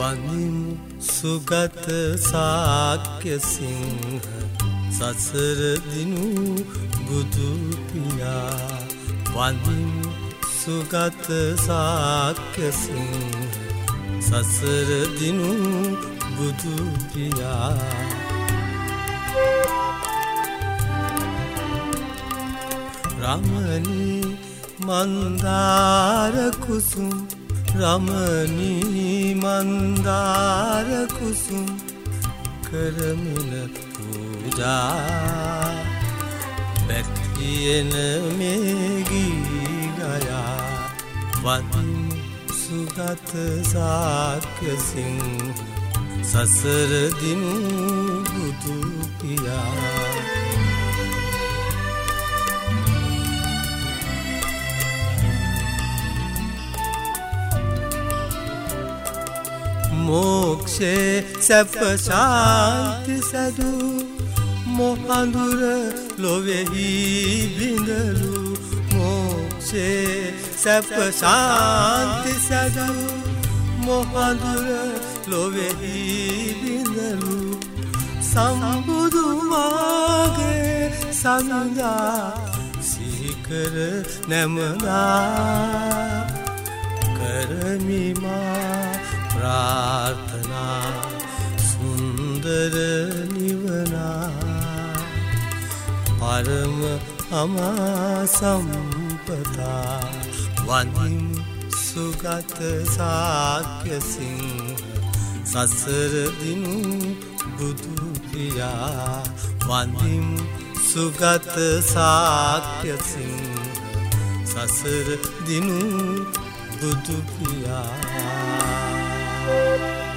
වනිමු සුගත සාක්‍ය සිංහ සසරදිනු බුදුපියා වඳිමු සුගත සාක්‍ය සිංහ සසරදිනු බුදුපියා රමණී මන්දාරකුසුම් රමණී මන්දාරකුසුම් කරමින පූජා. බැක්තියෙන මේගී ගයා. වදින් සුගත සාක්‍යසිංහ සසරදිනු බුදුපියා මෝක්ෂේ සැපශාන්ති සැදූ මොහඳුර ලොවෙහි බිඳලු මෝක්ෂේ සැපශාන්ති සැදූ මොහඳුර ලොවෙහි බිඳලු සම්බුදුමාගේ සඳා සිහිකර නැමනා කරමිමා පරම අමා සම්පතා වනිම් සුගත සාක්‍යසිංහ සසරදිනු බුදුපියා වනිම් සුගත සාක්‍යසිංහ සසර දිනු බුදුපියා Thank you.